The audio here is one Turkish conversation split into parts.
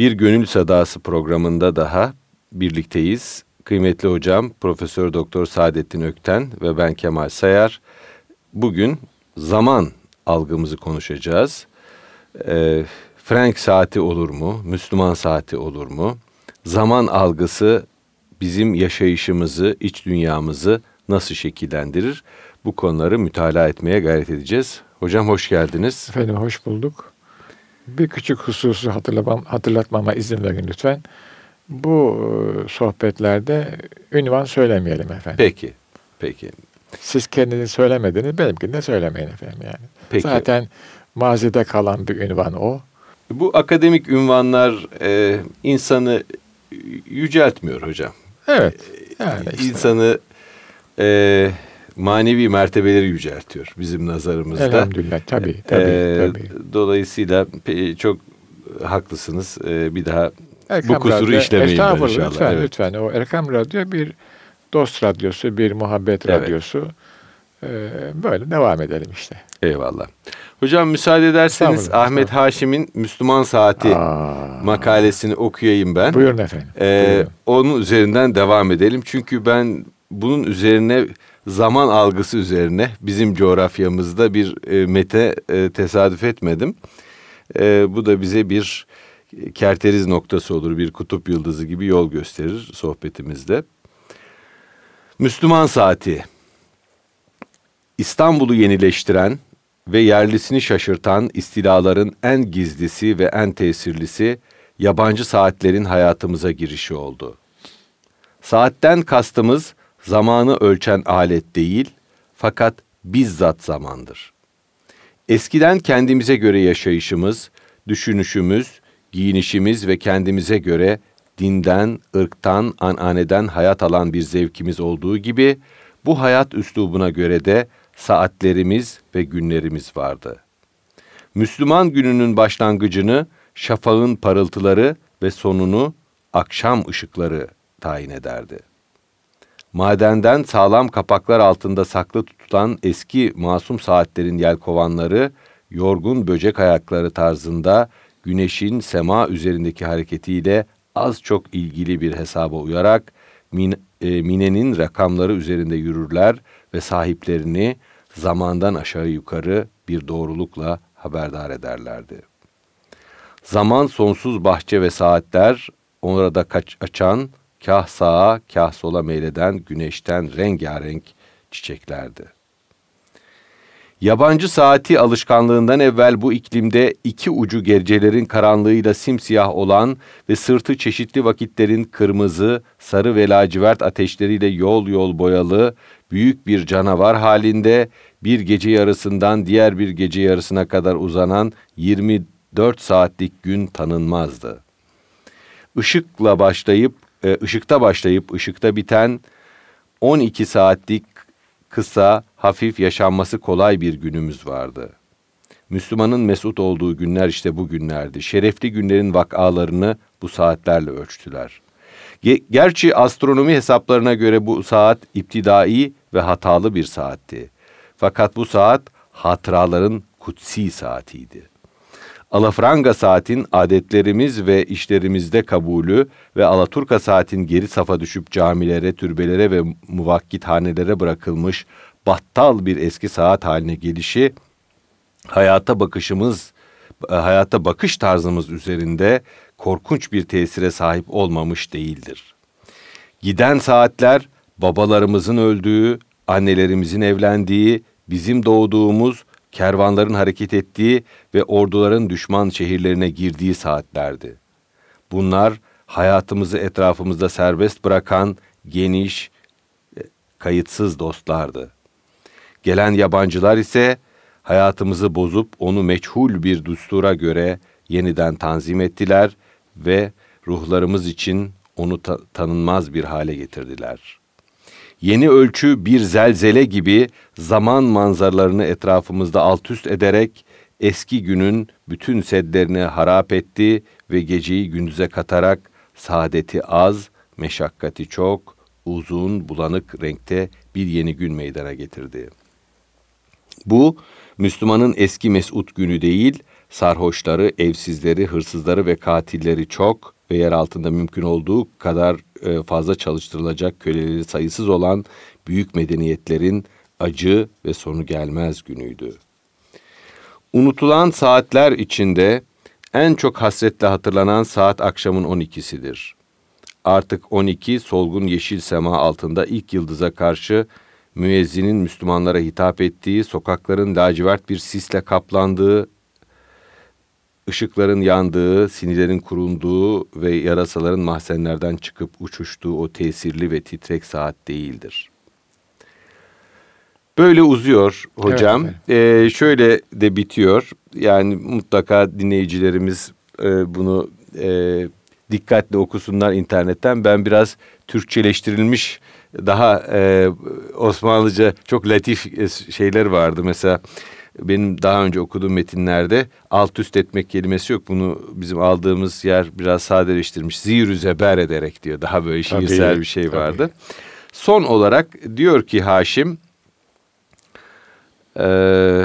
Bir Gönül Sadası programında daha birlikteyiz. Kıymetli hocam Profesör Doktor Saadettin Ökten ve ben Kemal Sayar. Bugün zaman algımızı konuşacağız. Ee, Frank saati olur mu? Müslüman saati olur mu? Zaman algısı bizim yaşayışımızı, iç dünyamızı nasıl şekillendirir? Bu konuları mütalaa etmeye gayret edeceğiz. Hocam hoş geldiniz. Efendim hoş bulduk. Bir küçük hususu hatırlamam, hatırlatmama izin verin lütfen. Bu e, sohbetlerde ünvan söylemeyelim efendim. Peki, peki. Siz kendiniz söylemediniz, benimkini de söylemeyin efendim yani. Peki. Zaten mazide kalan bir ünvan o. Bu akademik ünvanlar e, insanı yüceltmiyor hocam. Evet. Yani işte. İnsanı e, manevi mertebeleri yüceltiyor bizim nazarımızda. Elhamdülillah tabii tabii. Ee, tabii. Dolayısıyla çok haklısınız. Ee, bir daha Erkam bu kusuru Radyo, işlemeyin inşallah. Lütfen evet. lütfen. O Erkam Radyo bir dost radyosu, bir muhabbet evet. radyosu. Ee, böyle devam edelim işte. Eyvallah. Hocam müsaade ederseniz Ahmet Haşim'in Müslüman Saati Aa, makalesini okuyayım ben. Buyurun efendim. Ee, buyurun. Onun üzerinden devam edelim. Çünkü ben bunun üzerine zaman algısı üzerine bizim coğrafyamızda bir e, mete e, tesadüf etmedim. E, bu da bize bir kerteriz noktası olur, bir kutup yıldızı gibi yol gösterir sohbetimizde. Müslüman saati. İstanbul'u yenileştiren ve yerlisini şaşırtan istilaların en gizlisi ve en tesirlisi yabancı saatlerin hayatımıza girişi oldu. Saatten kastımız zamanı ölçen alet değil, fakat bizzat zamandır. Eskiden kendimize göre yaşayışımız, düşünüşümüz, giyinişimiz ve kendimize göre dinden, ırktan, ananeden hayat alan bir zevkimiz olduğu gibi bu hayat üslubuna göre de saatlerimiz ve günlerimiz vardı. Müslüman gününün başlangıcını şafağın parıltıları ve sonunu akşam ışıkları tayin ederdi. Madenden sağlam kapaklar altında saklı tutulan eski masum saatlerin yelkovanları, yorgun böcek ayakları tarzında güneşin sema üzerindeki hareketiyle az çok ilgili bir hesaba uyarak min, e, minenin rakamları üzerinde yürürler ve sahiplerini zamandan aşağı yukarı bir doğrulukla haberdar ederlerdi. Zaman sonsuz bahçe ve saatler orada kaç açan kah sağa kah sola meyleden güneşten rengarenk çiçeklerdi. Yabancı saati alışkanlığından evvel bu iklimde iki ucu gecelerin karanlığıyla simsiyah olan ve sırtı çeşitli vakitlerin kırmızı, sarı ve lacivert ateşleriyle yol yol boyalı büyük bir canavar halinde bir gece yarısından diğer bir gece yarısına kadar uzanan 24 saatlik gün tanınmazdı. Işıkla başlayıp e, ışıkta başlayıp ışıkta biten 12 saatlik kısa, hafif yaşanması kolay bir günümüz vardı. Müslümanın mesut olduğu günler işte bu günlerdi. Şerefli günlerin vakalarını bu saatlerle ölçtüler. Gerçi astronomi hesaplarına göre bu saat iptidai ve hatalı bir saatti. Fakat bu saat hatıraların kutsi saatiydi. Alafranga saatin adetlerimiz ve işlerimizde kabulü ve Alaturka saatin geri safa düşüp camilere, türbelere ve muvakkithanelere bırakılmış battal bir eski saat haline gelişi hayata bakışımız, hayata bakış tarzımız üzerinde korkunç bir tesire sahip olmamış değildir. Giden saatler babalarımızın öldüğü, annelerimizin evlendiği, bizim doğduğumuz kervanların hareket ettiği ve orduların düşman şehirlerine girdiği saatlerdi. Bunlar hayatımızı etrafımızda serbest bırakan geniş, e, kayıtsız dostlardı. Gelen yabancılar ise hayatımızı bozup onu meçhul bir düstura göre yeniden tanzim ettiler ve ruhlarımız için onu ta- tanınmaz bir hale getirdiler.'' Yeni ölçü bir zelzele gibi zaman manzaralarını etrafımızda alt üst ederek eski günün bütün sedlerini harap etti ve geceyi gündüze katarak saadeti az, meşakkati çok, uzun, bulanık renkte bir yeni gün meydana getirdi. Bu, Müslümanın eski mesut günü değil, Sarhoşları, evsizleri, hırsızları ve katilleri çok ve yer altında mümkün olduğu kadar e, fazla çalıştırılacak köleleri sayısız olan büyük medeniyetlerin acı ve sonu gelmez günüydü. Unutulan saatler içinde en çok hasretle hatırlanan saat akşamın 12'sidir. Artık 12 solgun yeşil sema altında ilk yıldıza karşı müezzinin Müslümanlara hitap ettiği, sokakların lacivert bir sisle kaplandığı, ışıkların yandığı, sinirlerin kurunduğu ve yarasaların mahzenlerden çıkıp uçuştuğu o tesirli ve titrek saat değildir. Böyle uzuyor hocam. Evet, ee, şöyle de bitiyor. Yani mutlaka dinleyicilerimiz e, bunu e, dikkatle okusunlar internetten. Ben biraz Türkçeleştirilmiş daha e, Osmanlıca çok latif şeyler vardı. Mesela benim daha önce okuduğum metinlerde alt üst etmek kelimesi yok. Bunu bizim aldığımız yer biraz sadeleştirmiş. Zirü zeber ederek diyor. Daha böyle şiirsel tabii, bir şey vardı. Tabii. Son olarak diyor ki Haşim e,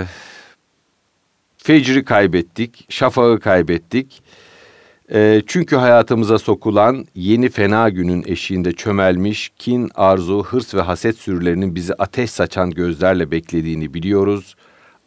fecri kaybettik, şafağı kaybettik. E, çünkü hayatımıza sokulan yeni fena günün eşiğinde çömelmiş kin, arzu, hırs ve haset sürülerinin bizi ateş saçan gözlerle beklediğini biliyoruz.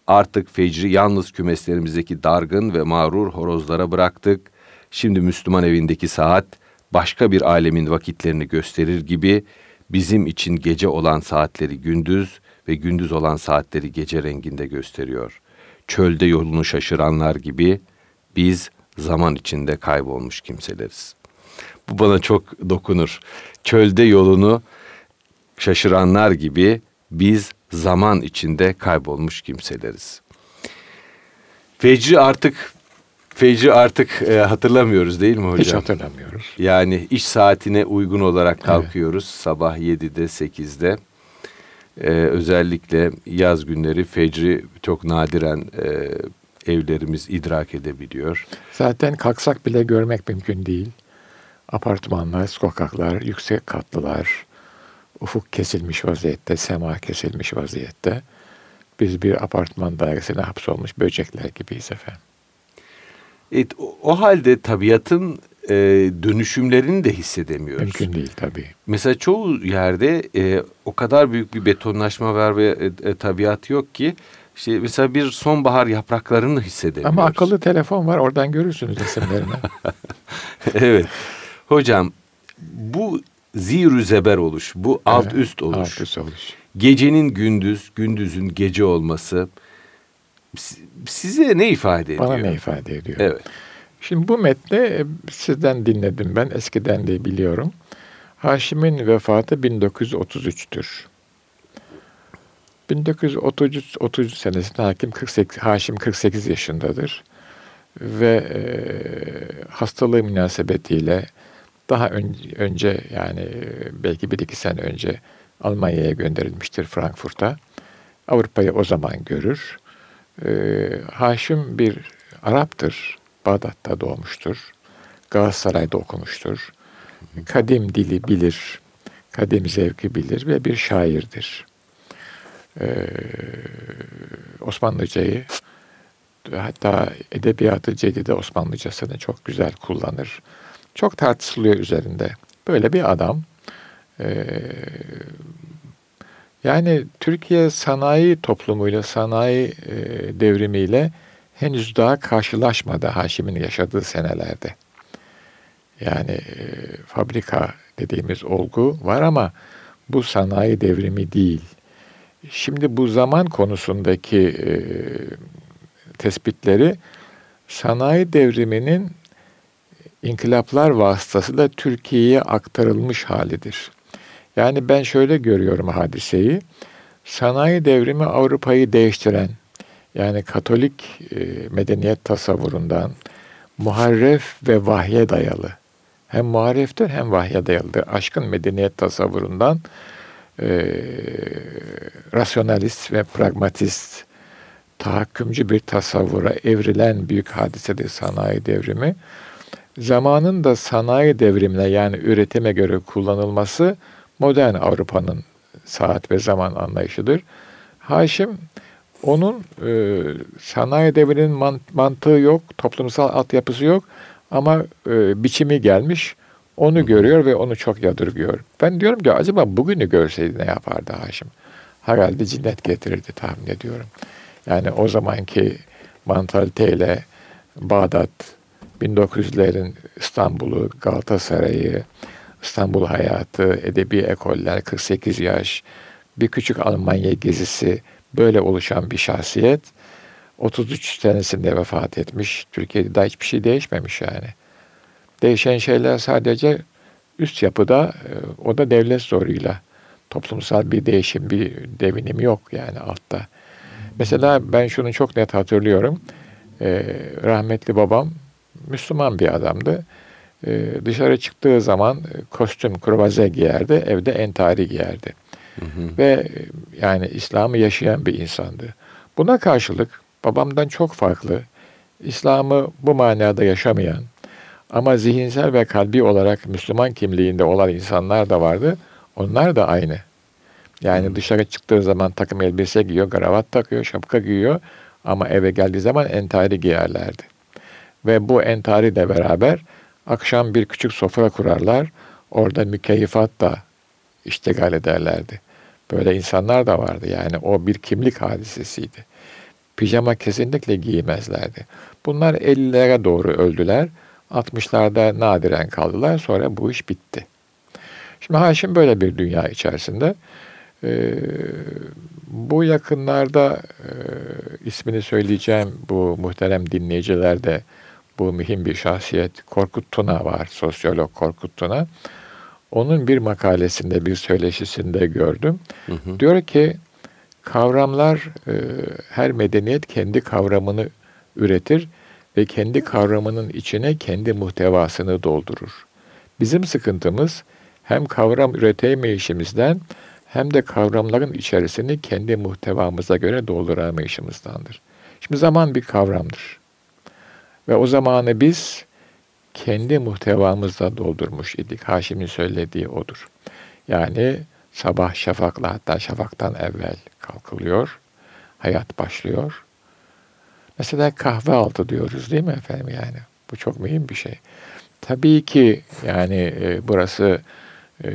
Artık fecri yalnız kümeslerimizdeki dargın ve mağrur horozlara bıraktık. Şimdi Müslüman evindeki saat başka bir alemin vakitlerini gösterir gibi bizim için gece olan saatleri gündüz ve gündüz olan saatleri gece renginde gösteriyor. Çölde yolunu şaşıranlar gibi biz zaman içinde kaybolmuş kimseleriz. Bu bana çok dokunur. Çölde yolunu şaşıranlar gibi biz zaman içinde kaybolmuş kimseleriz. Fecri artık Fecri artık e, hatırlamıyoruz değil mi hocam? Hiç hatırlamıyoruz. Yani iş saatine uygun olarak kalkıyoruz. Evet. Sabah 7'de 8'de. Ee, özellikle yaz günleri fecri çok nadiren e, evlerimiz idrak edebiliyor. Zaten kalksak bile görmek mümkün değil. Apartmanlar, sokaklar, yüksek katlılar, ufuk kesilmiş vaziyette, sema kesilmiş vaziyette. Biz bir apartman dairesine hapsolmuş böcekler gibiyiz efendim. Evet, o, o halde tabiatın e, dönüşümlerini de hissedemiyoruz. Mümkün değil tabii. Mesela çoğu yerde e, o kadar büyük bir betonlaşma var ve e, e, tabiat yok ki işte mesela bir sonbahar yapraklarını hissedemiyoruz. Ama akıllı telefon var oradan görürsünüz resimlerini. evet. Hocam bu zirü zeber oluş, bu alt evet, üst oluş. Alt üst oluş. Gecenin gündüz, gündüzün gece olması size ne ifade ediyor? Bana ne ifade ediyor? Evet. Şimdi bu metni e, sizden dinledim ben. Eskiden de biliyorum. Haşim'in vefatı 1933'tür. 1933 30 senesinde hakim 48, Haşim 48 yaşındadır. Ve e, hastalığı münasebetiyle daha önce, yani belki bir iki sene önce Almanya'ya gönderilmiştir Frankfurt'a. Avrupa'yı o zaman görür. E, Haşim bir Arap'tır. Bağdat'ta doğmuştur. Galatasaray'da okumuştur. Kadim dili bilir, kadim zevki bilir ve bir şairdir. Ee, Osmanlıcayı hatta edebiyatı cedide Osmanlıcasını çok güzel kullanır. Çok tartışılıyor üzerinde. Böyle bir adam. Ee, yani Türkiye sanayi toplumuyla, sanayi e, devrimiyle henüz daha karşılaşmadı Haşim'in yaşadığı senelerde. Yani e, fabrika dediğimiz olgu var ama bu sanayi devrimi değil. Şimdi bu zaman konusundaki e, tespitleri sanayi devriminin inkılaplar vasıtasıyla Türkiye'ye aktarılmış halidir. Yani ben şöyle görüyorum hadiseyi. Sanayi devrimi Avrupa'yı değiştiren, yani Katolik e, medeniyet tasavvurundan muharref ve vahye dayalı, hem muharreftir hem vahye dayalıdır. Aşkın medeniyet tasavvurundan e, rasyonalist ve pragmatist, tahakkümcü bir tasavvura evrilen büyük hadisedir sanayi devrimi. Zamanın da sanayi devrimine yani üretime göre kullanılması modern Avrupa'nın saat ve zaman anlayışıdır. Haşim Onun e, sanayi devrinin mantığı yok, toplumsal altyapısı yok ama e, biçimi gelmiş. Onu görüyor ve onu çok yadırgıyor. Ben diyorum ki acaba bugünü görseydi ne yapardı Haşim? Herhalde cinnet getirirdi tahmin ediyorum. Yani o zamanki mantaliteyle Bağdat, 1900'lerin İstanbul'u, Galatasaray'ı, İstanbul hayatı, edebi ekoller, 48 yaş, bir küçük Almanya gezisi böyle oluşan bir şahsiyet. 33 senesinde vefat etmiş. Türkiye'de daha hiçbir şey değişmemiş yani. Değişen şeyler sadece üst yapıda, e, o da devlet zoruyla. Toplumsal bir değişim, bir devinim yok yani altta. Mesela ben şunu çok net hatırlıyorum. Ee, rahmetli babam Müslüman bir adamdı. Ee, dışarı çıktığı zaman e, kostüm, kruvaze giyerdi, evde entari giyerdi. Hı hı. Ve e, yani İslam'ı yaşayan bir insandı. Buna karşılık babamdan çok farklı, İslam'ı bu manada yaşamayan ama zihinsel ve kalbi olarak Müslüman kimliğinde olan insanlar da vardı. Onlar da aynı. Yani dışarı çıktığı zaman takım elbise giyiyor, kravat takıyor, şapka giyiyor ama eve geldiği zaman entari giyerlerdi. Ve bu entari de beraber akşam bir küçük sofra kurarlar. Orada mükeyifat da iştigal ederlerdi. Böyle insanlar da vardı yani o bir kimlik hadisesiydi. Pijama kesinlikle giymezlerdi. Bunlar 50'lere doğru öldüler. 60'larda nadiren kaldılar. Sonra bu iş bitti. Şimdi Haşim böyle bir dünya içerisinde. Ee, bu yakınlarda e, ismini söyleyeceğim bu muhterem dinleyiciler de bu mühim bir şahsiyet Korkut Tuna var, sosyolog Korkut Tuna. Onun bir makalesinde, bir söyleşisinde gördüm. Hı hı. Diyor ki kavramlar, e, her medeniyet kendi kavramını üretir ve kendi kavramının içine kendi muhtevasını doldurur. Bizim sıkıntımız hem kavram üretemeyişimizden hem de kavramların içerisini kendi muhtevamıza göre dolduramayışımızdandır. Şimdi zaman bir kavramdır. Ve o zamanı biz kendi muhtevamızla doldurmuş idik. Haşim'in söylediği odur. Yani sabah şafakla hatta şafaktan evvel kalkılıyor. Hayat başlıyor. Mesela kahve altı diyoruz değil mi efendim yani? Bu çok mühim bir şey. Tabii ki yani e, burası e,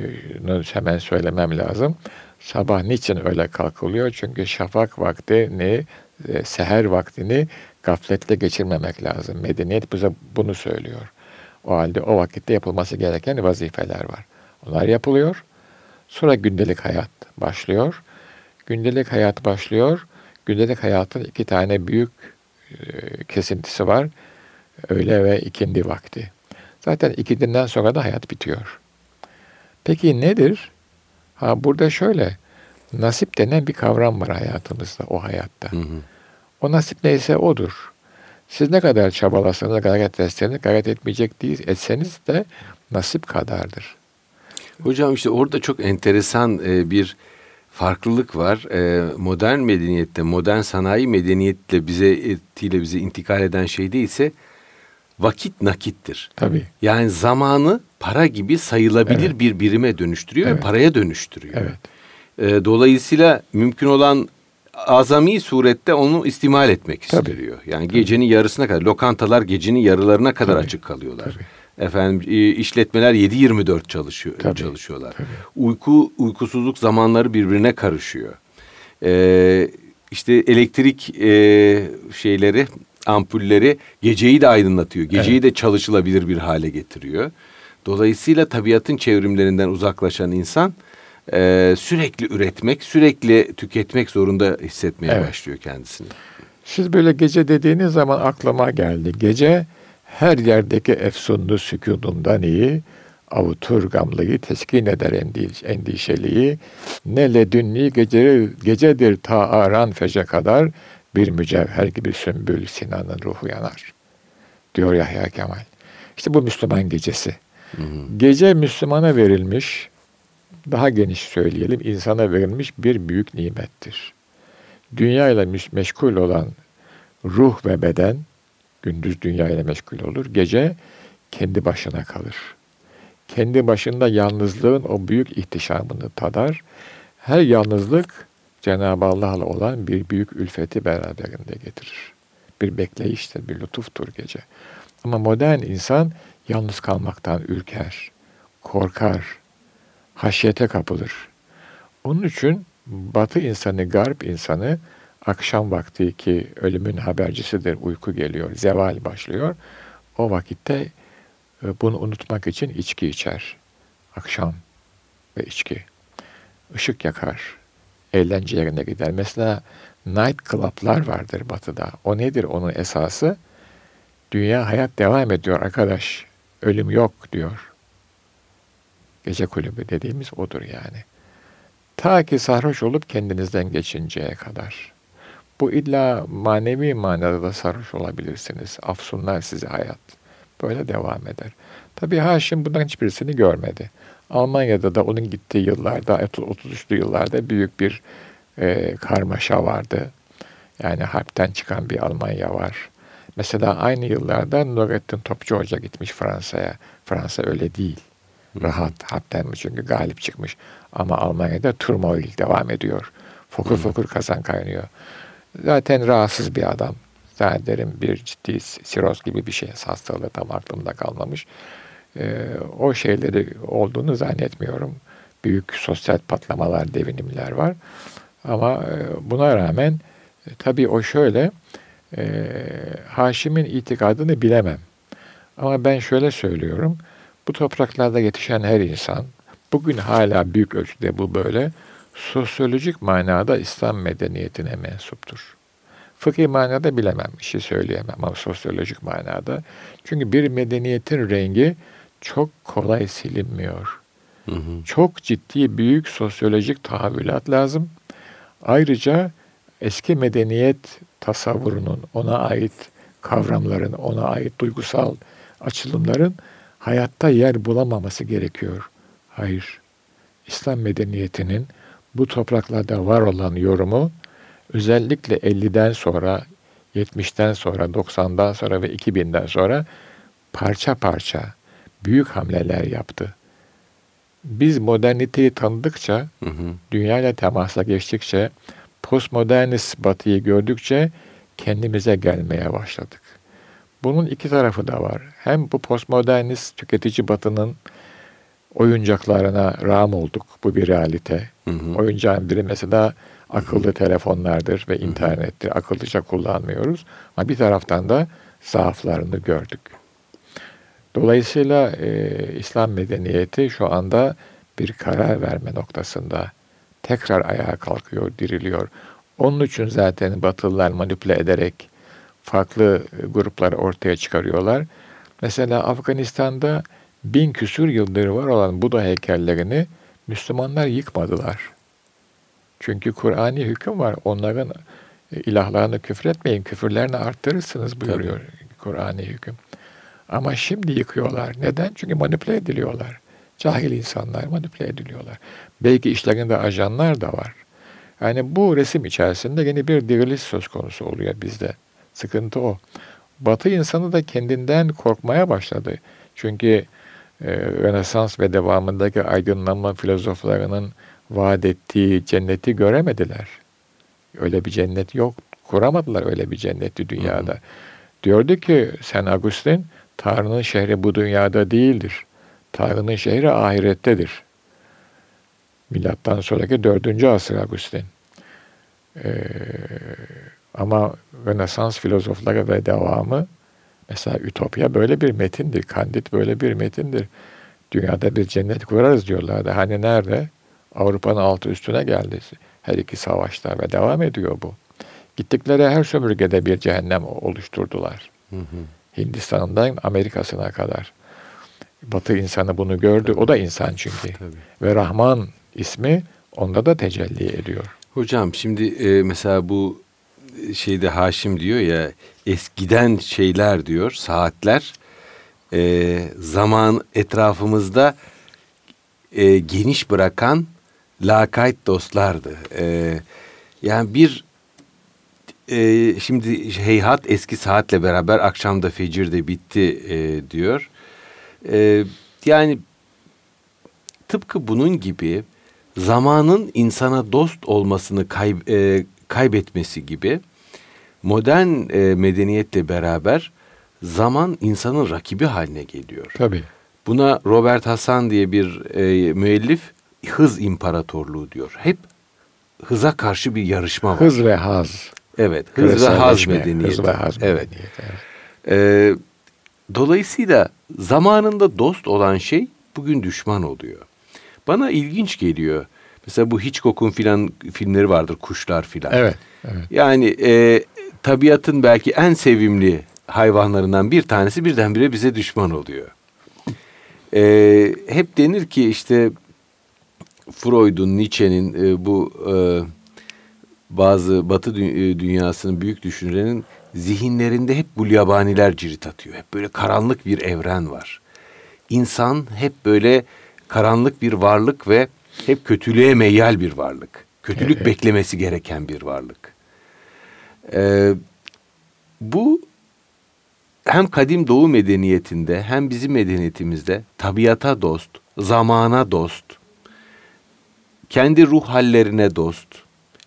hemen söylemem lazım. Sabah niçin öyle kalkılıyor? Çünkü şafak vaktini, e, seher vaktini gafletle geçirmemek lazım. Medeniyet bize bunu söylüyor. O halde o vakitte yapılması gereken vazifeler var. Onlar yapılıyor. Sonra gündelik hayat başlıyor. Gündelik hayat başlıyor. Gündelik hayatın iki tane büyük e, kesintisi var. Öğle ve ikindi vakti. Zaten ikindinden sonra da hayat bitiyor. Peki nedir? Ha burada şöyle. Nasip denen bir kavram var hayatımızda, o hayatta. Hı hı. O nasip neyse odur. Siz ne kadar çabalasanız, gayret etseniz, gayret etmeyecek değil, etseniz de nasip kadardır. Hocam işte orada çok enteresan e, bir farklılık var. E, modern medeniyette, modern sanayi medeniyetle bize etiyle bize intikal eden şey değilse vakit nakittir. Tabii. Yani zamanı para gibi sayılabilir evet. bir birime dönüştürüyor evet. ve paraya dönüştürüyor. Evet. E, dolayısıyla mümkün olan azami surette onu istimal etmek Tabii. istiyor. Yani Tabii. gecenin yarısına kadar lokantalar gecenin yarılarına kadar Tabii. açık kalıyorlar. Tabii. Efendim işletmeler 7-24 çalışıyor Tabii. çalışıyorlar. Tabii. Uyku uykusuzluk zamanları birbirine karışıyor. Ee, işte elektrik e, şeyleri ampulleri geceyi de aydınlatıyor. Geceyi evet. de çalışılabilir bir hale getiriyor. Dolayısıyla tabiatın çevrimlerinden uzaklaşan insan e, sürekli üretmek, sürekli tüketmek zorunda hissetmeye evet. başlıyor kendisini. Siz böyle gece dediğiniz zaman aklıma geldi. Gece her yerdeki efsunlu sükunundan iyi, avutur gamlıyı teskin eder endiş, endişeliği, ne ledünni gece, gecedir ta aran fece kadar, bir mücevher gibi sümbül Sinan'ın ruhu yanar. Diyor Yahya Kemal. İşte bu Müslüman gecesi. Hı hı. Gece Müslümana verilmiş, daha geniş söyleyelim, insana verilmiş bir büyük nimettir. Dünya ile meşgul olan ruh ve beden, gündüz dünya ile meşgul olur, gece kendi başına kalır. Kendi başında yalnızlığın o büyük ihtişamını tadar. Her yalnızlık Cenab-ı Allah'la olan bir büyük ülfeti beraberinde getirir. Bir bekleyiştir, bir lütuftur gece. Ama modern insan yalnız kalmaktan ürker, korkar, haşyete kapılır. Onun için batı insanı, garp insanı akşam vakti ki ölümün habercisidir, uyku geliyor, zeval başlıyor. O vakitte e, bunu unutmak için içki içer. Akşam ve içki. Işık yakar. Eğlence yerine gider. Mesela night club'lar vardır batıda. O nedir onun esası? Dünya hayat devam ediyor arkadaş. Ölüm yok diyor. Gece kulübü dediğimiz odur yani. Ta ki sarhoş olup kendinizden geçinceye kadar. Bu illa manevi manada da sarhoş olabilirsiniz. Afsunlar sizi hayat. Böyle devam eder. Tabii Haşim bundan hiçbirisini görmedi. Almanya'da da onun gittiği yıllarda, 33'lü yıllarda büyük bir e, karmaşa vardı. Yani harpten çıkan bir Almanya var. Mesela aynı yıllarda Nurettin Topçu Hoca gitmiş Fransa'ya. Fransa öyle değil. Rahat, harpten mi çünkü galip çıkmış. Ama Almanya'da turmoil devam ediyor. Fokur fokur kazan kaynıyor. Zaten rahatsız bir adam. Zannederim bir ciddi siroz gibi bir şey hastalığı tam aklımda kalmamış. Ee, o şeyleri olduğunu zannetmiyorum. Büyük sosyal patlamalar, devinimler var. Ama e, buna rağmen e, tabii o şöyle, e, Haşim'in itikadını bilemem. Ama ben şöyle söylüyorum, bu topraklarda yetişen her insan, bugün hala büyük ölçüde bu böyle, sosyolojik manada İslam medeniyetine mensuptur. Fıkhi manada bilemem, bir şey söyleyemem ama sosyolojik manada. Çünkü bir medeniyetin rengi çok kolay silinmiyor. Hı hı. Çok ciddi büyük sosyolojik tahavvülat lazım. Ayrıca eski medeniyet tasavvurunun, ona ait kavramların, ona ait duygusal açılımların hayatta yer bulamaması gerekiyor. Hayır. İslam medeniyetinin bu topraklarda var olan yorumu özellikle 50'den sonra, 70'ten sonra, 90'dan sonra ve 2000'den sonra parça parça büyük hamleler yaptı. Biz moderniteyi tanıdıkça, hı hı. dünyayla temasa geçtikçe, postmodernist batıyı gördükçe kendimize gelmeye başladık. Bunun iki tarafı da var. Hem bu postmodernist tüketici batının oyuncaklarına rağm olduk. Bu bir realite. Hı hı. Oyuncağın biri mesela akıllı hı hı. telefonlardır ve internettir. Hı hı. Akıllıca kullanmıyoruz. Ama bir taraftan da zaaflarını gördük. Dolayısıyla e, İslam medeniyeti şu anda bir karar verme noktasında tekrar ayağa kalkıyor, diriliyor. Onun için zaten Batılılar manipüle ederek farklı grupları ortaya çıkarıyorlar. Mesela Afganistan'da bin küsür yıldır var olan Buda heykellerini Müslümanlar yıkmadılar. Çünkü Kur'ani hüküm var. Onların ilahlarını küfretmeyin, küfürlerini arttırırsınız buyuruyor Kur'ani hüküm. Ama şimdi yıkıyorlar. Neden? Çünkü manipüle ediliyorlar. Cahil insanlar manipüle ediliyorlar. Belki işlerinde ajanlar da var. Yani bu resim içerisinde yeni bir diriliş söz konusu oluyor bizde. Sıkıntı o. Batı insanı da kendinden korkmaya başladı. Çünkü e, Rönesans ve devamındaki aydınlanma filozoflarının vaat ettiği cenneti göremediler. Öyle bir cennet yok. Kuramadılar öyle bir cenneti dünyada. Hı hı. Diyordu ki Sen Agustin, Tanrı'nın şehri bu dünyada değildir. Tanrı'nın şehri ahirettedir. Milattan sonraki dördüncü asır Agustin. Ee, ama Rönesans filozofları ve devamı mesela Ütopya böyle bir metindir. Kandit böyle bir metindir. Dünyada bir cennet kurarız diyorlardı. Hani nerede? Avrupa'nın altı üstüne geldi. Her iki savaşlar ve devam ediyor bu. Gittikleri her sömürgede bir cehennem oluşturdular. Hı hı. Hindistan'dan Amerika'sına kadar. Batı insanı bunu gördü. Tabii. O da insan çünkü. Tabii. Ve Rahman ismi onda da tecelli ediyor. Hocam şimdi e, mesela bu şeyde Haşim diyor ya eskiden şeyler diyor saatler e, zaman etrafımızda e, geniş bırakan lakayt dostlardı. E, yani bir e, şimdi heyhat eski saatle beraber akşamda fecir de bitti e, diyor. E, yani tıpkı bunun gibi zamanın insana dost olmasını kay, e, kaybetmesi gibi modern e, medeniyetle beraber zaman insanın rakibi haline geliyor. Tabii. Buna Robert Hasan diye bir e, müellif hız imparatorluğu diyor. Hep hıza karşı bir yarışma var. Hız ve haz. Evet, hız ve haz medeniyeti. Hız ve haz evet. medeniyeti. Evet. Ee, dolayısıyla zamanında dost olan şey bugün düşman oluyor. Bana ilginç geliyor. Mesela bu Hitchcock'un filan filmleri vardır, kuşlar filan. Evet. evet. Yani e, tabiatın belki en sevimli hayvanlarından bir tanesi birdenbire bize düşman oluyor. E, hep denir ki işte Freud'un, Nietzsche'nin e, bu e, bazı Batı dü- e, dünyasının büyük düşünürlerinin zihinlerinde hep bu yabaniler cirit atıyor. Hep böyle karanlık bir evren var. İnsan hep böyle karanlık bir varlık ve hep kötülüğe meyyal bir varlık. Kötülük Evet. beklemesi gereken bir varlık. Ee, bu hem kadim doğu medeniyetinde hem bizim medeniyetimizde tabiata dost, zamana dost, kendi ruh hallerine dost,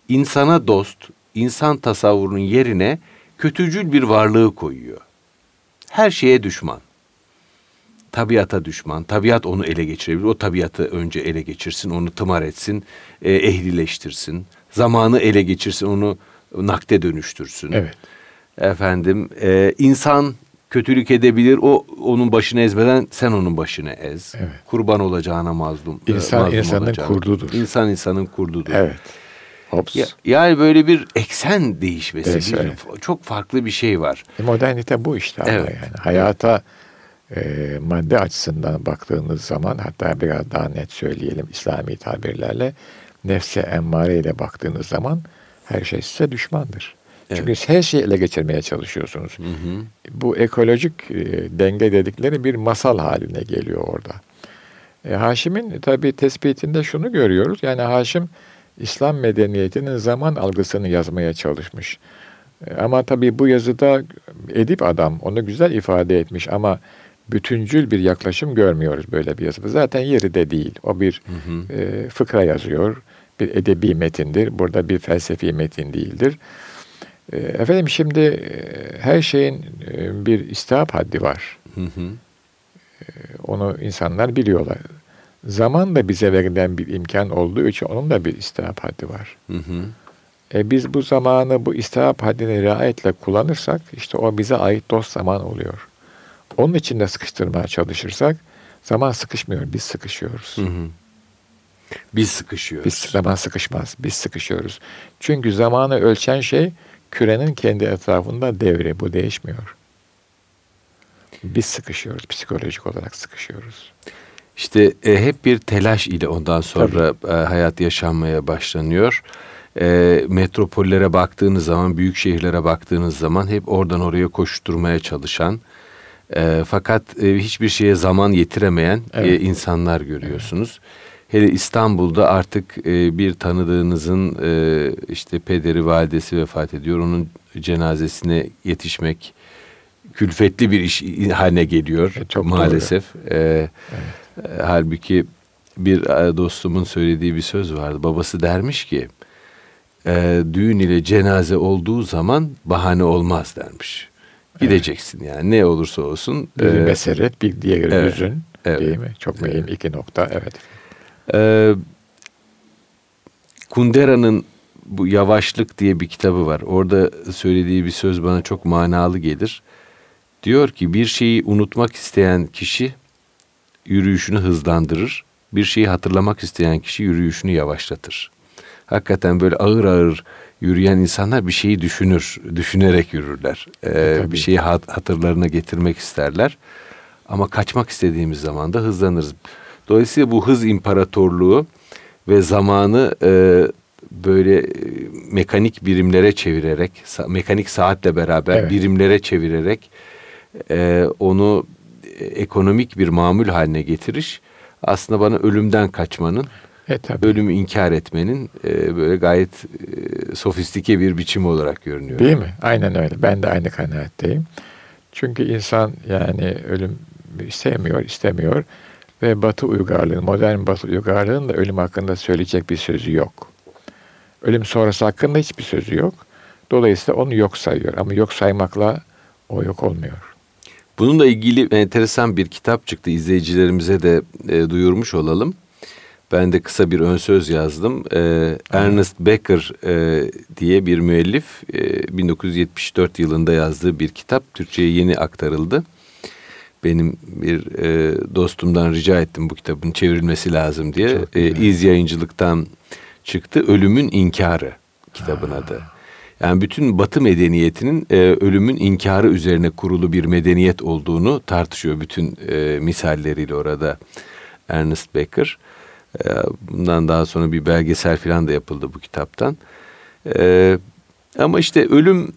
insana dost, insan tasavvurunun yerine kötücül bir varlığı koyuyor. Her şeye düşman. Tabiata düşman. Tabiat onu ele geçirebilir. O tabiatı önce ele geçirsin, onu tımar etsin, e, ehlileştirsin. Zamanı ele geçirsin, onu nakde dönüştürsün. Evet. Efendim, e, insan kötülük edebilir. O onun başını ezmeden sen onun başını ez. Evet. Kurban olacağına mazlum. e, İnsan mazlum insanın olacağına. kurdudur. İnsan insanın kurdudur. Evet. Hobbes. Ya- yani böyle bir eksen değişmesi, Evet, bir- evet. çok farklı bir şey var. E, Modernite bu işte Evet. yani hayata e, madde açısından baktığınız zaman hatta biraz daha net söyleyelim İslami tabirlerle nefse emmare ile baktığınız zaman her şey size düşmandır. Çünkü her şeyi ele geçirmeye çalışıyorsunuz. Bu ekolojik e, denge dedikleri bir masal haline geliyor orada. E, Haşim'in tabi tespitinde şunu görüyoruz. Yani Haşim İslam medeniyetinin zaman algısını yazmaya çalışmış. E, Ama tabii bu yazıda edip adam onu güzel ifade etmiş ama bütüncül bir yaklaşım görmüyoruz böyle bir yazıda. Zaten yeri de değil. O bir e, fıkra yazıyor. Bir edebi metindir. Burada bir felsefi metin değildir. E, efendim şimdi e, her şeyin e, bir istihap haddi var. Hı hı. Onu insanlar biliyorlar. Zaman da bize verilen bir imkan olduğu için onun da bir istihap haddi var. Hı hı. E biz bu zamanı bu istihap haddine riayetle kullanırsak işte o bize ait dost zaman oluyor. Onun içinde sıkıştırmaya çalışırsak zaman sıkışmıyor, biz sıkışıyoruz. Hı hı. Biz sıkışıyoruz. Biz zaman sıkışmaz, biz sıkışıyoruz. Çünkü zamanı ölçen şey kürenin kendi etrafında devri, bu değişmiyor. Biz sıkışıyoruz, psikolojik olarak sıkışıyoruz. İşte e, hep bir telaş ile ondan sonra e, hayat yaşanmaya başlanıyor. E, metropollere baktığınız zaman, büyük şehirlere baktığınız zaman hep oradan oraya koşturmaya çalışan, e, fakat e, hiçbir şeye zaman yetiremeyen e, Evet. insanlar görüyorsunuz. Hele İstanbul'da artık e, bir tanıdığınızın e, işte pederi, validesi vefat ediyor. Onun cenazesine yetişmek külfetli bir iş haline geliyor E, çok maalesef. E, e, halbuki bir e, dostumun söylediği bir söz vardı. Babası dermiş ki e, düğün ile cenaze olduğu zaman bahane olmaz dermiş. Gideceksin yani ne olursa olsun. Biri e, meseret, bir diğeri evet, hüzün evet, değil mi? Çok mühim iki nokta, evet. Ee, Kundera'nın bu Yavaşlık diye bir kitabı var. Orada söylediği bir söz bana çok manalı gelir. Diyor ki bir şeyi unutmak isteyen kişi yürüyüşünü hızlandırır. Bir şeyi hatırlamak isteyen kişi yürüyüşünü yavaşlatır. Hakikaten böyle ağır ağır yürüyen insanlar bir şeyi düşünür, düşünerek yürürler. Ee, tabii. bir şeyi hat- hatırlarına getirmek isterler. Ama kaçmak istediğimiz zaman da hızlanırız. Dolayısıyla bu hız imparatorluğu ve zamanı e, böyle e, mekanik birimlere çevirerek, sa- mekanik saatle beraber Evet. birimlere çevirerek e, onu e, ekonomik bir mamul haline getiriş aslında bana ölümden kaçmanın, E tabii. ölümü inkar etmenin e, böyle gayet e, sofistike bir biçim olarak görünüyor. Değil mi? Aynen öyle. Ben de aynı kanaatteyim. Çünkü insan yani ölüm sevmiyor, istemiyor. Ve Batı uygarlığı, modern Batı uygarlığının da ölüm hakkında söyleyecek bir sözü yok. Ölüm sonrası hakkında hiçbir sözü yok. Dolayısıyla onu yok sayıyor. Ama yok saymakla o yok olmuyor. Bununla ilgili enteresan bir kitap çıktı. İzleyicilerimize de e, duyurmuş olalım. Ben de kısa bir ön söz yazdım. Ee, Ernest Becker e, diye bir müellif e, 1974 yılında yazdığı bir kitap Türkçe'ye yeni aktarıldı. Benim bir e, dostumdan rica ettim bu kitabın çevrilmesi lazım diye. E, İz Yayıncılık'tan çıktı. Ölümün İnkarı kitabın ha. adı. Yani bütün Batı medeniyetinin e, ölümün inkarı üzerine kurulu bir medeniyet olduğunu tartışıyor bütün e, misalleriyle orada Ernest Becker. E, bundan daha sonra bir belgesel falan da yapıldı bu kitaptan. E, ama işte ölüm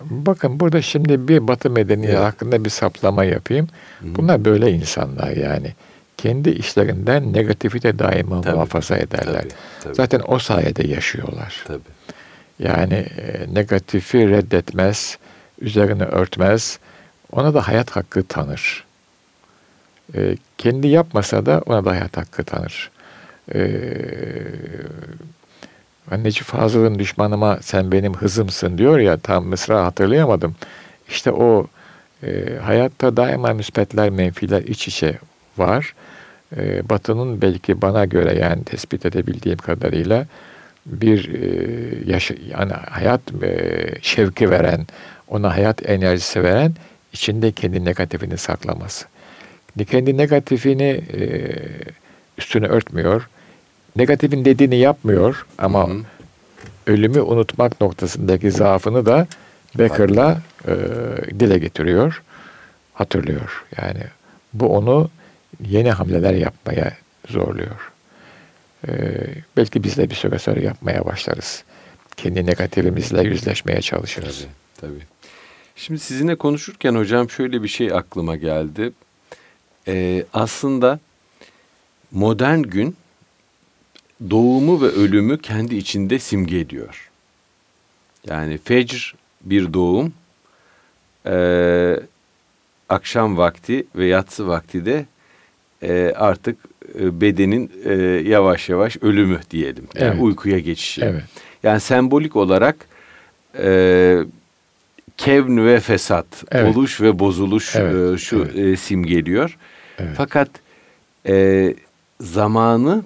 Bakın burada şimdi bir Batı medeniyeti evet. hakkında bir saplama yapayım. Bunlar böyle insanlar yani. Kendi işlerinden negatifite daima tabii, muhafaza ederler. Tabii, tabii. Zaten o sayede yaşıyorlar. Tabii. Yani e, negatifi reddetmez, üzerine örtmez. Ona da hayat hakkı tanır. E, kendi yapmasa da ona da hayat hakkı tanır. E, Necip Fazıl'ın düşmanıma sen benim hızımsın diyor ya tam mısra hatırlayamadım. İşte o e, hayatta daima müspetler menfiler iç içe var. E, Batı'nın belki bana göre yani tespit edebildiğim kadarıyla bir e, yaş yani hayat e, şevki veren, ona hayat enerjisi veren içinde kendi negatifini saklaması. Kendi negatifini e, üstüne örtmüyor. Negatifin dediğini yapmıyor ama hı hı. ölümü unutmak noktasındaki zaafını da Becker'la e, dile getiriyor, hatırlıyor. Yani bu onu yeni hamleler yapmaya zorluyor. Ee, belki biz de bir süre sonra yapmaya başlarız. Kendi negatifimizle yüzleşmeye çalışırız. Tabii, tabii. Şimdi sizinle konuşurken hocam şöyle bir şey aklıma geldi. Ee, aslında modern gün doğumu ve ölümü kendi içinde simge ediyor. Yani fecr bir doğum, e, akşam vakti ve yatsı vakti de e, artık e, bedenin e, yavaş yavaş ölümü diyelim. Yani evet. uykuya geçişi. Evet. Yani sembolik olarak e, kevn ve fesat, evet. oluş ve bozuluş evet. e, şu evet. e, simgeliyor. Evet. Fakat e, zamanı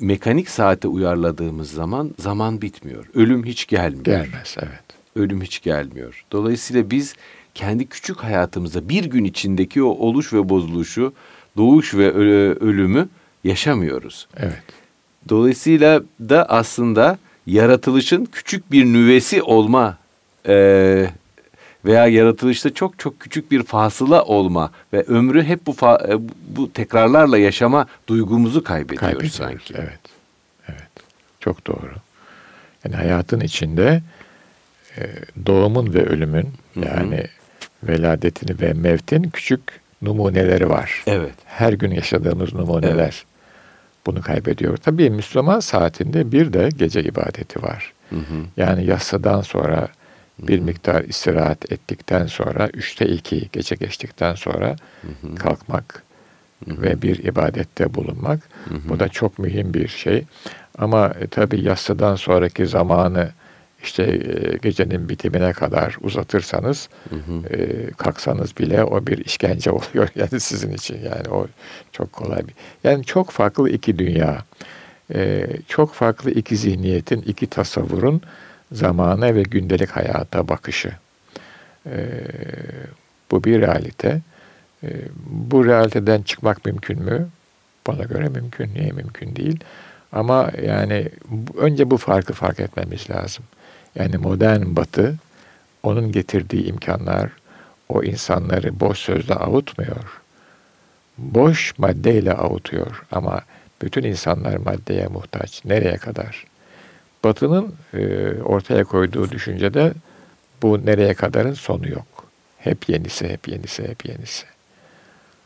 mekanik saate uyarladığımız zaman zaman bitmiyor. Ölüm hiç gelmiyor. Gelmez evet. Ölüm hiç gelmiyor. Dolayısıyla biz kendi küçük hayatımızda bir gün içindeki o oluş ve bozuluşu, doğuş ve ölümü yaşamıyoruz. Evet. Dolayısıyla da aslında yaratılışın küçük bir nüvesi olma e, veya yaratılışta çok çok küçük bir fasıla olma ve ömrü hep bu e, bu tekrarlarla yaşama duygumuzu kaybediyoruz, kaybediyoruz sanki. Evet. Evet. Çok doğru. Yani hayatın içinde e, doğumun ve ölümün Hı-hı. yani veladetini ve mevtin küçük numuneleri var. Evet. Her gün yaşadığımız numuneler. Evet bunu kaybediyor. Tabii Müslüman saatinde bir de gece ibadeti var. Hı hı. Yani yasadan sonra bir hı hı. miktar istirahat ettikten sonra üçte iki gece geçtikten sonra hı hı. kalkmak hı hı. ve bir ibadette bulunmak. Hı hı. Bu da çok mühim bir şey. Ama e, tabii yasadan sonraki zamanı işte e, gecenin bitimine kadar uzatırsanız hı hı. E, kalksanız bile o bir işkence oluyor yani sizin için yani o çok kolay bir yani çok farklı iki dünya e, çok farklı iki zihniyetin iki tasavvurun zamana ve gündelik hayata bakışı e, bu bir realite e, bu realiteden çıkmak mümkün mü bana göre mümkün niye mümkün değil ama yani önce bu farkı fark etmemiz lazım. Yani modern batı onun getirdiği imkanlar o insanları boş sözle avutmuyor. Boş maddeyle avutuyor ama bütün insanlar maddeye muhtaç. Nereye kadar? Batı'nın e, ortaya koyduğu düşüncede bu nereye kadarın sonu yok. Hep yenisi, hep yenisi, hep yenisi.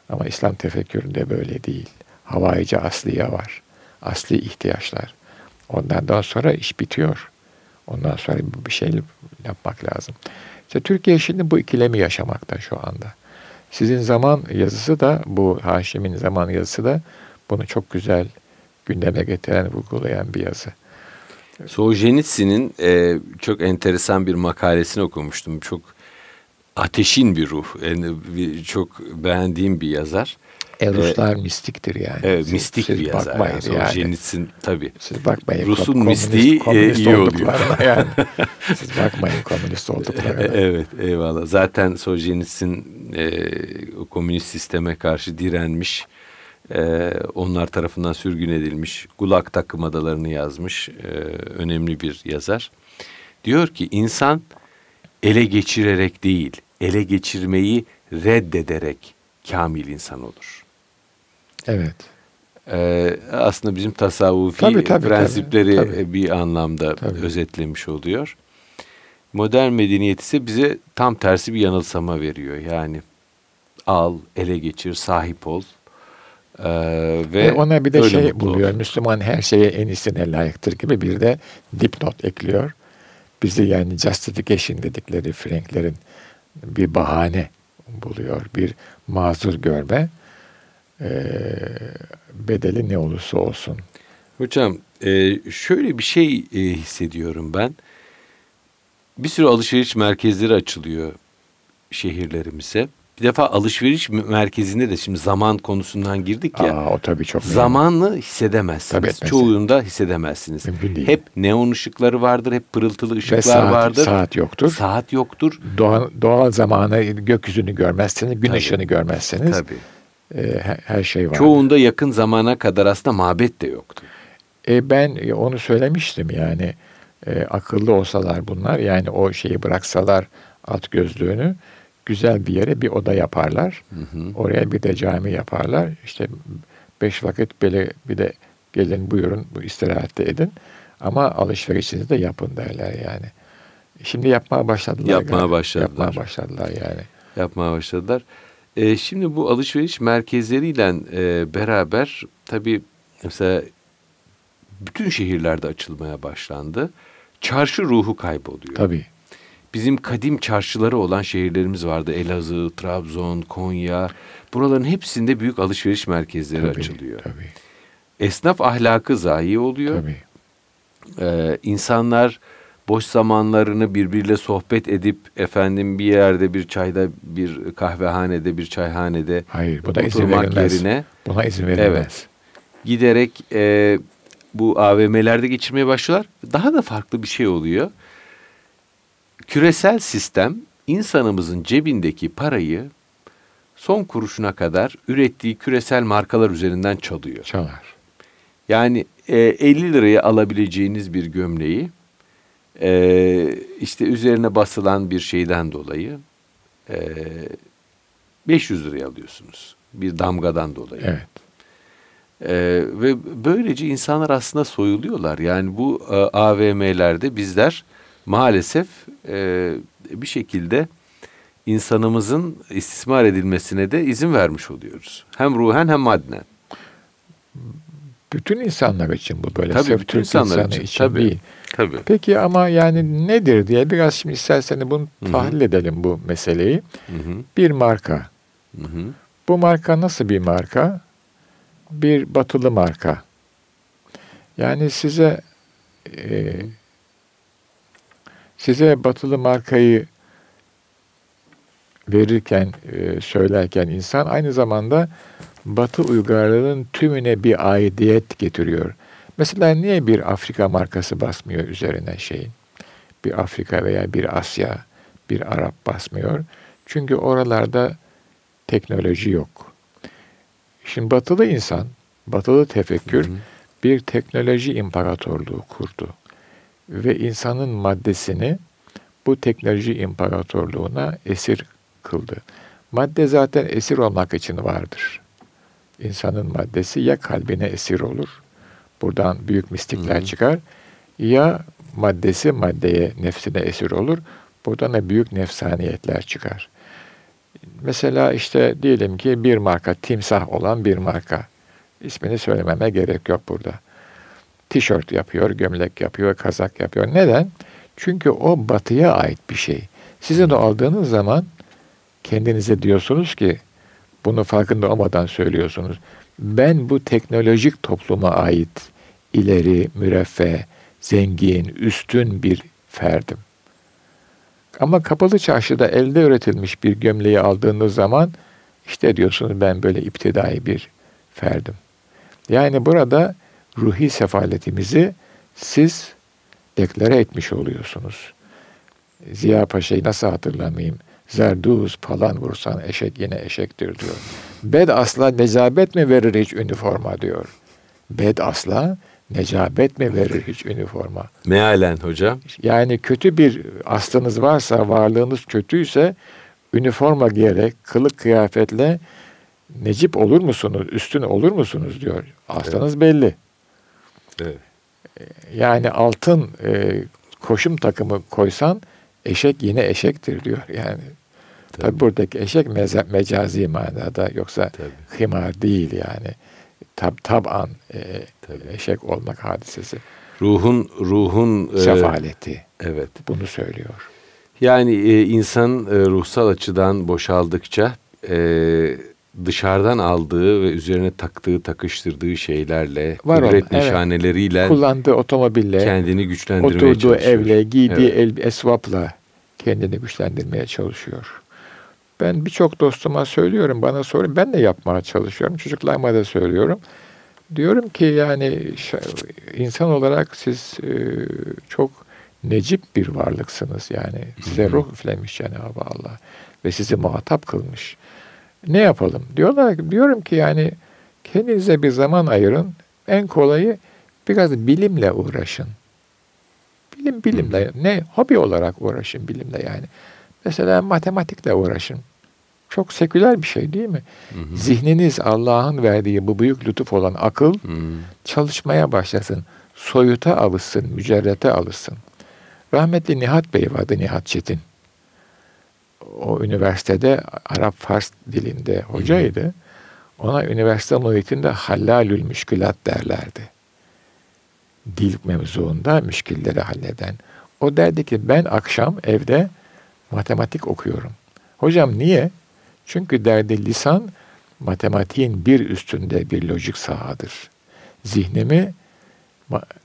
Ama İslam tefekküründe böyle değil. Havaici asliye var. Asli ihtiyaçlar. Ondan sonra iş bitiyor. Ondan sonra bir şey yapmak lazım. İşte Türkiye şimdi bu ikilemi yaşamakta şu anda. Sizin zaman yazısı da bu Haşim'in zaman yazısı da bunu çok güzel gündeme getiren, vurgulayan bir yazı. Solzhenitsyn'in e, çok enteresan bir makalesini okumuştum. Çok ateşin bir ruh. Yani bir, çok beğendiğim bir yazar. E, Ruslar ee, mistiktir yani. Evet, mistik siz bir yazar. Yani. Solzhenitsyn yani. tabii. Siz bakmayın. Rus'un komünist, mistiği komünist iyi oluyor. yani. siz bakmayın komünist olduklarına. evet, eyvallah. Zaten Solzhenitsyn e, o komünist sisteme karşı direnmiş e, onlar tarafından sürgün edilmiş, Gulag takım adalarını yazmış e, önemli bir yazar. Diyor ki insan ele geçirerek değil, ele geçirmeyi reddederek kamil insan olur. Evet. Ee, aslında bizim tasavvufi tabii, tabii, prensipleri tabii, tabii. bir anlamda tabii. özetlemiş oluyor. Modern medeniyet ise bize tam tersi bir yanılsama veriyor. Yani al, ele geçir, sahip ol. Ee, ve, ve ona bir de şey buluyor. Müslüman her şeye en iyisine layıktır gibi bir de dipnot ekliyor. Bizi yani justification dedikleri Franklerin bir bahane buluyor. Bir mazur görme. Ee, bedeli ne olursa olsun. Hocam e, şöyle bir şey e, hissediyorum ben. Bir sürü alışveriş merkezleri açılıyor şehirlerimize. Bir defa alışveriş merkezinde de şimdi zaman konusundan girdik ya. Aa, o tabii çok Zamanı hissedemezsiniz. Tabii Çoğunda hissedemezsiniz. Mümkün değil. Hep neon ışıkları vardır, hep pırıltılı ışıklar Ve saat, vardır. Saat yoktur. Saat yoktur. Doğal, doğal zamanı gökyüzünü görmezseniz, gün tabii. ışığını görmezseniz tabii. E, her, her şey var. Çoğunda yakın zamana kadar aslında mabet de yoktu. E, ben onu söylemiştim yani. E, akıllı olsalar bunlar yani o şeyi bıraksalar alt gözlüğünü güzel bir yere bir oda yaparlar. Hı hı. Oraya bir de cami yaparlar. İşte beş vakit böyle bir de gelin buyurun bu istirahatte edin. Ama alışverişinizi de yapın derler yani. Şimdi yapmaya başladılar. Yapmaya galiba. başladılar. Yapmaya başladılar yani. Yapmaya başladılar. Ee, şimdi bu alışveriş merkezleriyle e, beraber tabii mesela bütün şehirlerde açılmaya başlandı. Çarşı ruhu kayboluyor. Tabii bizim kadim çarşıları olan şehirlerimiz vardı. Elazığ, Trabzon, Konya. Buraların hepsinde büyük alışveriş merkezleri tabii, açılıyor. Tabii. Esnaf ahlakı zayi oluyor. Tabii. Ee, insanlar boş zamanlarını birbiriyle sohbet edip efendim bir yerde bir çayda bir kahvehanede bir çayhanede Hayır, bu da izin verilmez. yerine buna izin verilmez. Evet, giderek e, bu AVM'lerde geçirmeye başlıyorlar. Daha da farklı bir şey oluyor. Küresel sistem insanımızın cebindeki parayı son kuruşuna kadar ürettiği küresel markalar üzerinden çalıyor. Çalar. Yani e, 50 liraya alabileceğiniz bir gömleği e, işte üzerine basılan bir şeyden dolayı e, 500 liraya alıyorsunuz. Bir damgadan dolayı. Evet. E, ve böylece insanlar aslında soyuluyorlar. Yani bu e, AVM'lerde bizler maalesef e, bir şekilde insanımızın istismar edilmesine de izin vermiş oluyoruz. Hem ruhen hem madden. Bütün insanlar için bu böyle. Tabii Sırf bütün Türk insanlar için, için tabii, değil. Tabii. Peki ama yani nedir diye biraz şimdi isterseniz bunu Hı-hı. tahlil edelim bu meseleyi. Hı-hı. Bir marka. Hı-hı. Bu marka nasıl bir marka? Bir batılı marka. Yani size e, size batılı markayı verirken, e, söylerken insan aynı zamanda batı uygarlığının tümüne bir aidiyet getiriyor. Mesela niye bir Afrika markası basmıyor üzerine şeyin? Bir Afrika veya bir Asya, bir Arap basmıyor. Çünkü oralarda teknoloji yok. Şimdi batılı insan, batılı tefekkür hı hı. bir teknoloji imparatorluğu kurdu ve insanın maddesini bu teknoloji imparatorluğuna esir kıldı. Madde zaten esir olmak için vardır. İnsanın maddesi ya kalbine esir olur, buradan büyük mistikler Hı-hı. çıkar, ya maddesi maddeye, nefsine esir olur, buradan da büyük nefsaniyetler çıkar. Mesela işte diyelim ki bir marka, timsah olan bir marka. İsmini söylememe gerek yok burada tişört yapıyor, gömlek yapıyor, kazak yapıyor. Neden? Çünkü o batıya ait bir şey. Sizin o aldığınız zaman kendinize diyorsunuz ki bunu farkında olmadan söylüyorsunuz. Ben bu teknolojik topluma ait ileri, müreffeh, zengin, üstün bir ferdim. Ama kapalı çarşıda elde üretilmiş bir gömleği aldığınız zaman işte diyorsunuz ben böyle iptidai bir ferdim. Yani burada ruhi sefaletimizi siz deklare etmiş oluyorsunuz. Ziya Paşa'yı nasıl hatırlamayayım? Zerduz falan vursan eşek yine eşektir diyor. Bed asla necabet mi verir hiç üniforma diyor. Bed asla necabet mi verir hiç üniforma? Mealen hocam. Yani kötü bir aslınız varsa, varlığınız kötüyse üniforma giyerek, kılık kıyafetle necip olur musunuz, üstün olur musunuz diyor. Aslınız evet. belli. Evet. Yani altın e, koşum takımı koysan eşek yine eşektir diyor. Yani tabii, tabii buradaki eşek meza, mecazi manada yoksa tabii. himar değil yani. Tab taban e, eşek olmak hadisesi. Ruhun ruhun e, sefaleti. E, evet. Bunu söylüyor. Yani e, insan e, ruhsal açıdan boşaldıkça e, dışarıdan aldığı ve üzerine taktığı, takıştırdığı şeylerle, Var kudret olan, nişaneleriyle, evet. kullandığı otomobille, kendini güçlendirmeye oturduğu çalışıyor. evle, giydiği evet. el, esvapla kendini güçlendirmeye çalışıyor. Ben birçok dostuma söylüyorum, bana sorun, ben de yapmaya çalışıyorum. Çocuklarıma da söylüyorum. Diyorum ki yani insan olarak siz e, çok necip bir varlıksınız yani. Size ruh üflemiş Cenab-ı Allah ve sizi muhatap kılmış. Ne yapalım? Diyorlar diyorum ki yani kendinize bir zaman ayırın. En kolayı biraz bilimle uğraşın. Bilim bilimle ne hobi olarak uğraşın bilimle yani. Mesela matematikle uğraşın. Çok seküler bir şey değil mi? Hı hı. Zihniniz Allah'ın verdiği bu büyük lütuf olan akıl hı. çalışmaya başlasın. Soyuta alışsın, mücerrete alışsın. Rahmetli Nihat Bey vardı, Nihat Çetin. O üniversitede Arap Fars dilinde hocaydı. Ona üniversite muhitinde hallalül müşkülat derlerdi. Dil mevzuunda müşkilleri halleden. O derdi ki ben akşam evde matematik okuyorum. Hocam niye? Çünkü derdi lisan matematiğin bir üstünde bir lojik sahadır. Zihnimi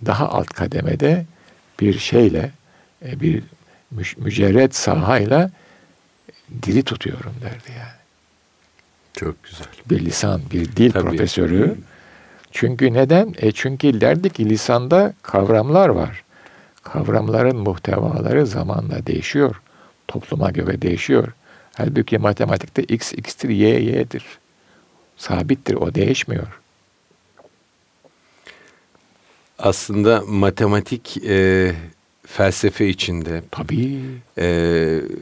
daha alt kademede bir şeyle, e, bir mücerred sahayla diri tutuyorum derdi yani. Çok güzel. Bir lisan, bir dil Tabii. profesörü. Çünkü neden? E çünkü derdi ki lisanda kavramlar var. Kavramların muhtevaları zamanla değişiyor. Topluma göre değişiyor. Halbuki matematikte x x'tir, y y'dir. Sabittir, o değişmiyor. Aslında matematik e, felsefe içinde tabii e,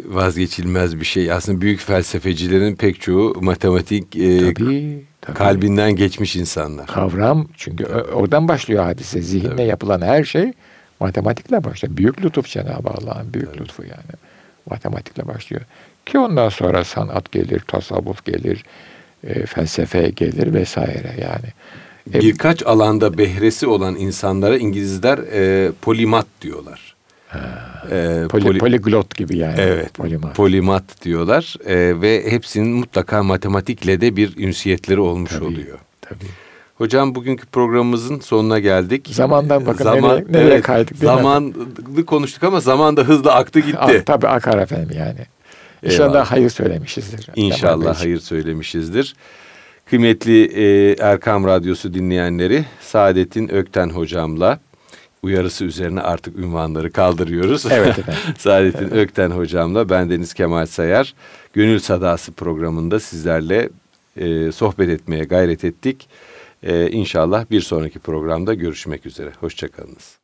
vazgeçilmez bir şey. Aslında büyük felsefecilerin pek çoğu matematik e, tabii, tabii. kalbinden geçmiş insanlar. Kavram çünkü oradan başlıyor hadise. Zihinle tabii. yapılan her şey matematikle başlıyor. Büyük lütuf Cenab-ı Allah'ın büyük tabii. lütfu yani. Matematikle başlıyor. Ki ondan sonra sanat gelir, tasavvuf gelir, e, felsefe gelir vesaire yani. E, Birkaç alanda behresi olan insanlara İngilizler e, polimat diyorlar. Ee, Poli, poli, poliglot gibi yani. Evet. Polimat. Polimat diyorlar ee, ve hepsinin mutlaka matematikle de bir ünsiyetleri olmuş tabii, oluyor. Tabii. Hocam bugünkü programımızın sonuna geldik. Zamandan bakın Zaman, nereye, nereye evet, kaydık. Zamanlı konuştuk ama zaman da hızla aktı gitti. Ah, tabii akar efendim yani. İnşallah Eyvallah. hayır söylemişizdir. İnşallah hayır söylemişizdir. Kıymetli e, Erkam Radyosu dinleyenleri Saadet'in Ökten hocamla uyarısı üzerine artık ünvanları kaldırıyoruz. Evet efendim. Saadettin evet. Ökten hocamla ben Deniz Kemal Sayar Gönül Sadası programında sizlerle e, sohbet etmeye gayret ettik. E, inşallah bir sonraki programda görüşmek üzere. Hoşçakalınız.